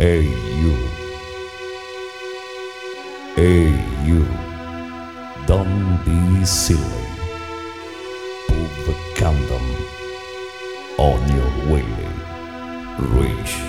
Hey you. Hey you. Don't be silly. Put the condom on your way. Reach.